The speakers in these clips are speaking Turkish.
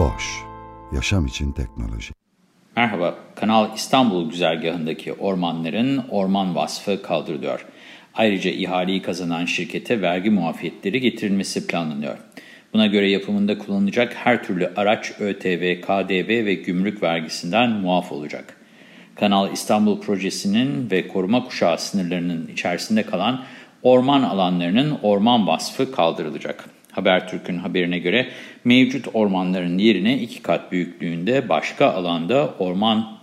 Boş, yaşam için teknoloji. Merhaba, Kanal İstanbul güzergahındaki ormanların orman vasfı kaldırılıyor. Ayrıca ihaleyi kazanan şirkete vergi muafiyetleri getirilmesi planlanıyor. Buna göre yapımında kullanılacak her türlü araç ÖTV, KDV ve gümrük vergisinden muaf olacak. Kanal İstanbul projesinin ve koruma kuşağı sınırlarının içerisinde kalan orman alanlarının orman vasfı kaldırılacak. Habertürk'ün haberine göre mevcut ormanların yerine iki kat büyüklüğünde başka alanda orman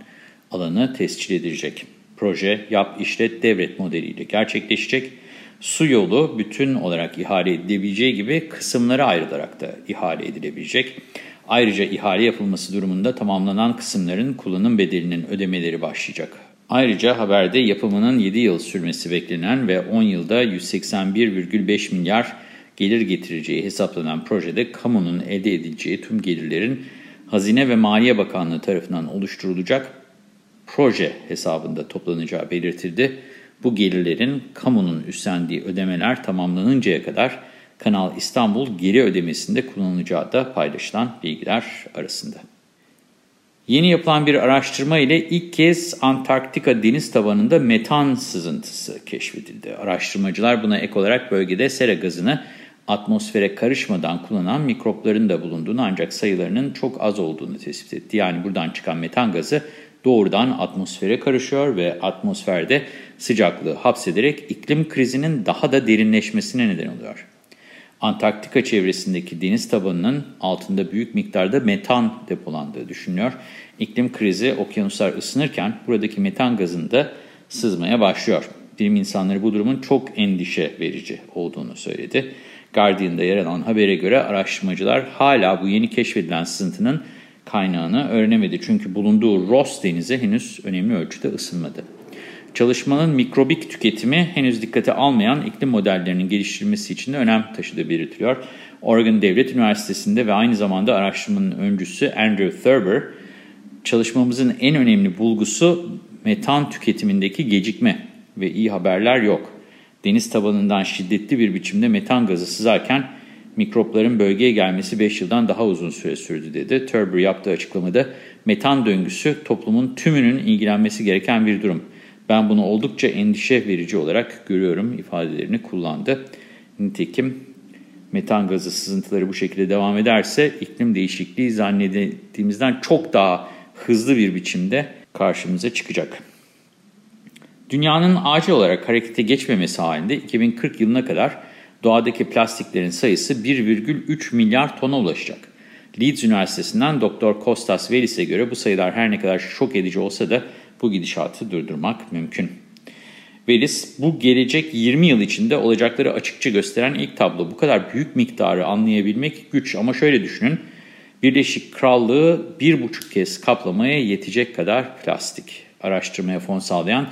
alanı tescil edilecek. Proje yap işlet devlet modeliyle gerçekleşecek. Su yolu bütün olarak ihale edilebileceği gibi kısımlara ayrılarak da ihale edilebilecek. Ayrıca ihale yapılması durumunda tamamlanan kısımların kullanım bedelinin ödemeleri başlayacak. Ayrıca haberde yapımının 7 yıl sürmesi beklenen ve 10 yılda 181,5 milyar gelir getireceği hesaplanan projede kamunun elde edileceği tüm gelirlerin Hazine ve Maliye Bakanlığı tarafından oluşturulacak proje hesabında toplanacağı belirtildi. Bu gelirlerin kamunun üstlendiği ödemeler tamamlanıncaya kadar Kanal İstanbul geri ödemesinde kullanılacağı da paylaşılan bilgiler arasında. Yeni yapılan bir araştırma ile ilk kez Antarktika deniz tabanında metan sızıntısı keşfedildi. Araştırmacılar buna ek olarak bölgede sera gazını atmosfere karışmadan kullanan mikropların da bulunduğunu ancak sayılarının çok az olduğunu tespit etti. Yani buradan çıkan metan gazı doğrudan atmosfere karışıyor ve atmosferde sıcaklığı hapsederek iklim krizinin daha da derinleşmesine neden oluyor. Antarktika çevresindeki deniz tabanının altında büyük miktarda metan depolandığı düşünülüyor. İklim krizi okyanuslar ısınırken buradaki metan gazında sızmaya başlıyor. Bilim insanları bu durumun çok endişe verici olduğunu söyledi. Guardian'da yer alan habere göre araştırmacılar hala bu yeni keşfedilen sızıntının kaynağını öğrenemedi. Çünkü bulunduğu Ross Denizi henüz önemli ölçüde ısınmadı. Çalışmanın mikrobik tüketimi henüz dikkate almayan iklim modellerinin geliştirilmesi için de önem taşıdığı belirtiliyor. Oregon Devlet Üniversitesi'nde ve aynı zamanda araştırmanın öncüsü Andrew Thurber, çalışmamızın en önemli bulgusu metan tüketimindeki gecikme ve iyi haberler yok. Deniz tabanından şiddetli bir biçimde metan gazı sızarken mikropların bölgeye gelmesi 5 yıldan daha uzun süre sürdü dedi. Thurber yaptığı açıklamada metan döngüsü toplumun tümünün ilgilenmesi gereken bir durum. Ben bunu oldukça endişe verici olarak görüyorum ifadelerini kullandı. Nitekim metan gazı sızıntıları bu şekilde devam ederse iklim değişikliği zannedildiğimizden çok daha hızlı bir biçimde karşımıza çıkacak. Dünyanın acil olarak harekete geçmemesi halinde 2040 yılına kadar doğadaki plastiklerin sayısı 1,3 milyar tona ulaşacak. Leeds Üniversitesi'nden Dr. Kostas Velis'e göre bu sayılar her ne kadar şok edici olsa da bu gidişatı durdurmak mümkün. Velis, bu gelecek 20 yıl içinde olacakları açıkça gösteren ilk tablo. Bu kadar büyük miktarı anlayabilmek güç ama şöyle düşünün. Birleşik Krallığı bir buçuk kez kaplamaya yetecek kadar plastik. Araştırmaya fon sağlayan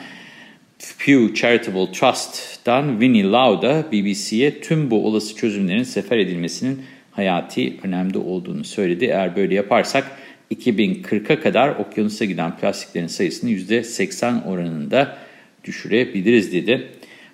Pew Charitable Trust'tan Winnie Lauda BBC'ye tüm bu olası çözümlerin sefer edilmesinin hayati önemli olduğunu söyledi. Eğer böyle yaparsak 2040'a kadar okyanusa giden plastiklerin sayısını %80 oranında düşürebiliriz dedi.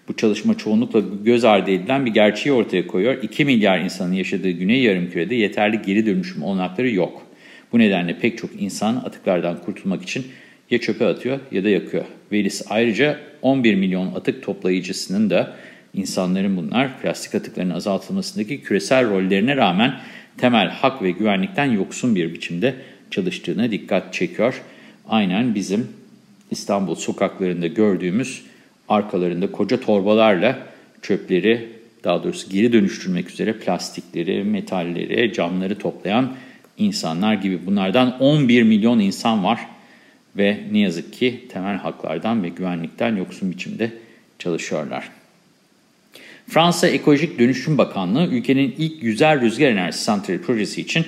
Bu çalışma çoğunlukla göz ardı edilen bir gerçeği ortaya koyuyor. 2 milyar insanın yaşadığı Güney Yarımküre'de yeterli geri dönüşüm olanakları yok. Bu nedenle pek çok insan atıklardan kurtulmak için ya çöpe atıyor ya da yakıyor. Velis ayrıca 11 milyon atık toplayıcısının da insanların bunlar plastik atıklarının azaltılmasındaki küresel rollerine rağmen temel hak ve güvenlikten yoksun bir biçimde çalıştığına dikkat çekiyor. Aynen bizim İstanbul sokaklarında gördüğümüz arkalarında koca torbalarla çöpleri daha doğrusu geri dönüştürmek üzere plastikleri, metalleri, camları toplayan insanlar gibi bunlardan 11 milyon insan var ve ne yazık ki temel haklardan ve güvenlikten yoksun biçimde çalışıyorlar. Fransa Ekolojik Dönüşüm Bakanlığı ülkenin ilk yüzer rüzgar enerjisi santrali projesi için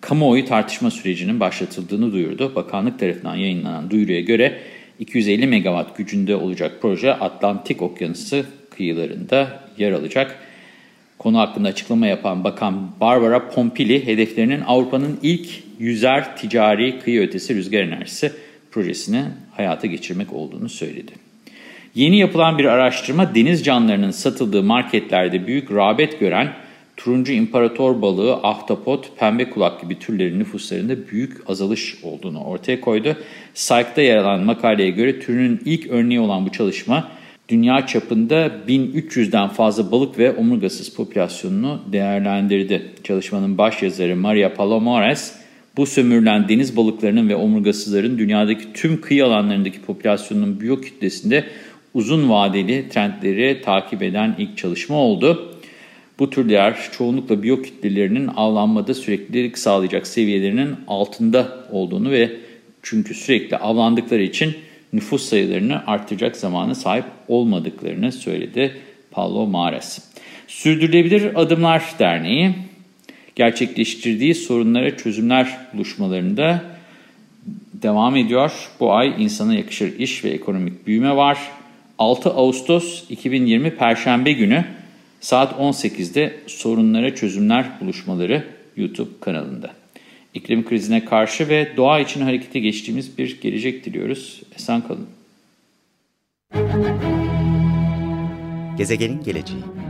kamuoyu tartışma sürecinin başlatıldığını duyurdu. Bakanlık tarafından yayınlanan duyuruya göre 250 megawatt gücünde olacak proje Atlantik Okyanusu kıyılarında yer alacak. Konu hakkında açıklama yapan Bakan Barbara Pompili hedeflerinin Avrupa'nın ilk yüzer ticari kıyı ötesi rüzgar enerjisi projesini hayata geçirmek olduğunu söyledi. Yeni yapılan bir araştırma deniz canlılarının satıldığı marketlerde büyük rağbet gören turuncu imparator balığı, ahtapot, pembe kulak gibi türlerin nüfuslarında büyük azalış olduğunu ortaya koydu. Psych'ta yer alan makaleye göre türünün ilk örneği olan bu çalışma dünya çapında 1300'den fazla balık ve omurgasız popülasyonunu değerlendirdi. Çalışmanın başyazarı Maria Palomares, bu sömürülen deniz balıklarının ve omurgasızların dünyadaki tüm kıyı alanlarındaki popülasyonun biyokütlesinde uzun vadeli trendleri takip eden ilk çalışma oldu. Bu türler çoğunlukla biyokütlelerinin avlanmada süreklilik sağlayacak seviyelerinin altında olduğunu ve çünkü sürekli avlandıkları için nüfus sayılarını arttıracak zamana sahip olmadıklarını söyledi Paulo Mares. Sürdürülebilir Adımlar Derneği gerçekleştirdiği sorunlara çözümler buluşmalarında devam ediyor. Bu ay insana yakışır iş ve ekonomik büyüme var. 6 Ağustos 2020 Perşembe günü saat 18'de sorunlara çözümler buluşmaları YouTube kanalında. İklim krizine karşı ve doğa için harekete geçtiğimiz bir gelecek diliyoruz. Esen kalın. Gezegenin geleceği